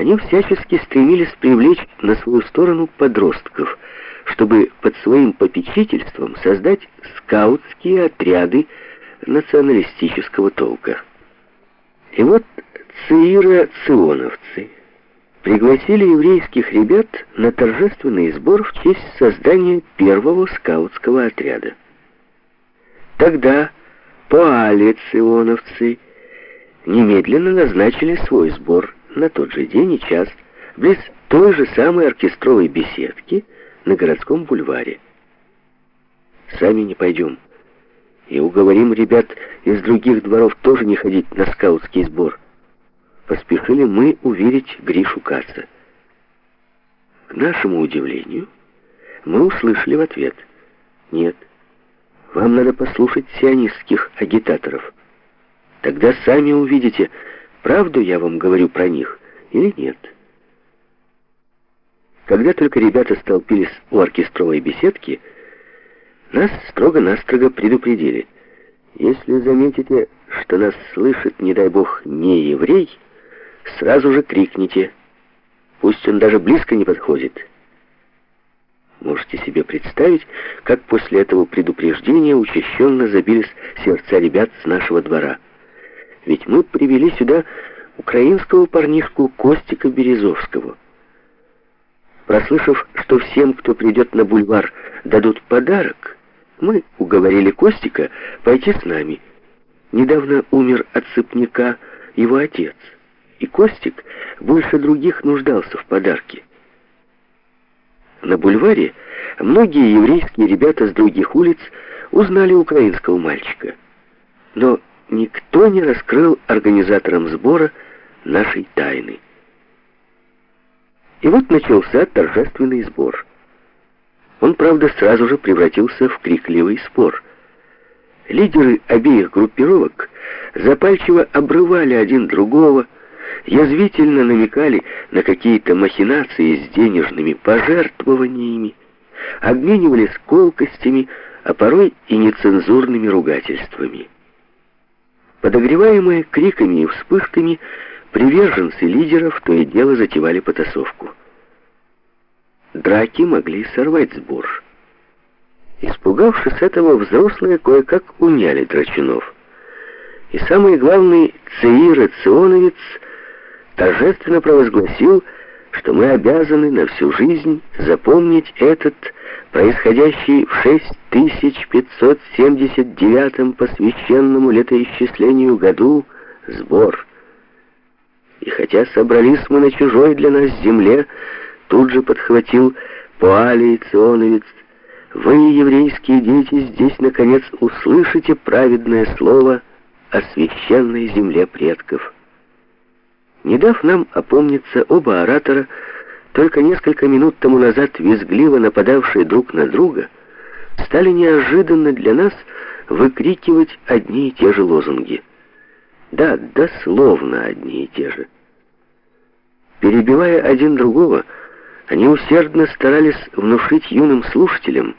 они всячески стремились привлечь на свою сторону подростков, чтобы под своим попечительством создать скаутские отряды националистического толка. И вот циира-ционовцы пригласили еврейских ребят на торжественный сбор в честь создания первого скаутского отряда. Тогда поали-ционовцы немедленно назначили свой сбор на тот же день и час близ той же самой оркестровой беседки на городском бульваре. Сами не пойдем. И уговорим ребят из других дворов тоже не ходить на скаутский сбор. Поспешили мы уверить Гришу Каца. К нашему удивлению, мы услышали в ответ. Нет, вам надо послушать сионистских агитаторов. Тогда сами увидите, правду я вам говорю про них или нет. Когда только ребята столпились у оркестровой беседки, нас строго-настрого предупредили. Если заметите, что нас слышит, не дай бог, не еврей, сразу же крикните. Пусть он даже близко не подходит. Можете себе представить, как после этого предупреждения учащенно забились сердца ребят с нашего двора. Ведь мы привели сюда украинского парнишку Костика Березовского. Прослышав, что всем, кто придет на бульвар, дадут подарок, мы уговорили Костика пойти с нами. Недавно умер от сыпняка его отец, и Костик больше других нуждался в подарке. На бульваре многие еврейские ребята с других улиц узнали украинского мальчика. Но никто не раскрыл организаторам сбора нашей тайны. И вот начался торжественный сбор. Он, правда, сразу же превратился в крикливый спор. Лидеры обеих группировок запальчиво обрывали один другого, язвительно намекали на какие-то махинации с денежными пожертвованиями, обменивались колкостями, а порой и нецензурными ругательствами. Подогреваемые криками и вспышками, приверженцы лидеров то и дело затевали потасовку. Драки могли сорвать сбор. Испугавшись этого, взрослые кое-как уняли драчунов. И самый главный Цеир Ционовец торжественно провозгласил, что мы обязаны на всю жизнь запомнить этот происходящий в 6579 по священному летоисчислению году сбор. И хотя собрались мы на чужой для нас земле, тут же подхватил Пуалий Ционовец, вы, еврейские дети, здесь, наконец, услышите праведное слово о священной земле предков. Не дав нам опомниться, оба оратора, только несколько минут тому назад визгливо нападавшие друг на друга, стали неожиданно для нас выкрикивать одни и те же лозунги. Да, дословно одни и те же. Перебивая один другого, они усердно старались внушить юным слушателям,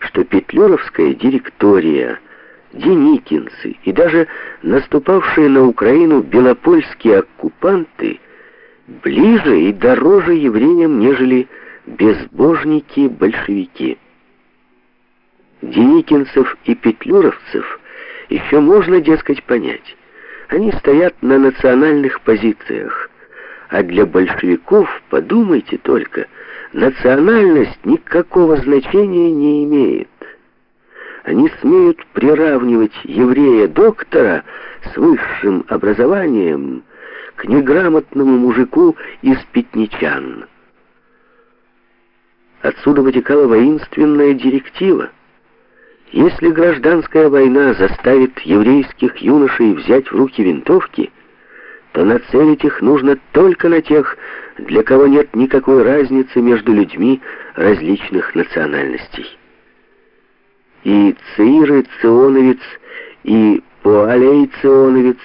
что петлюровская директория, деникинцы и даже наступавшие на Украину белопольские оккупанты ближе и дороже евреям, нежели безбожники-большевики. Деникинцев и петлюровцев еще можно, дескать, понять. Они стоят на национальных позициях, а для большевиков, подумайте только, национальность никакого значения не имеет. Они смеют приравнивать еврея-доктора с высшим образованием неграмотному мужику из пятничан. Отсюда вытекала воинственная директива. Если гражданская война заставит еврейских юношей взять в руки винтовки, то нацелить их нужно только на тех, для кого нет никакой разницы между людьми различных национальностей. И Циры Ционовец, и Пуалей Ционовец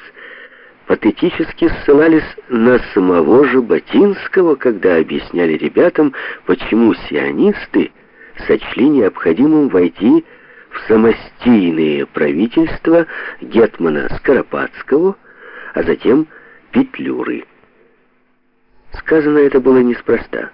патетически ссылались на самого же Батинского, когда объясняли ребятам, почему сионисты сочли необходимым войти в самостийные правительства Гетмана Скоропадского, а затем Петлюры. Сказано это было неспроста.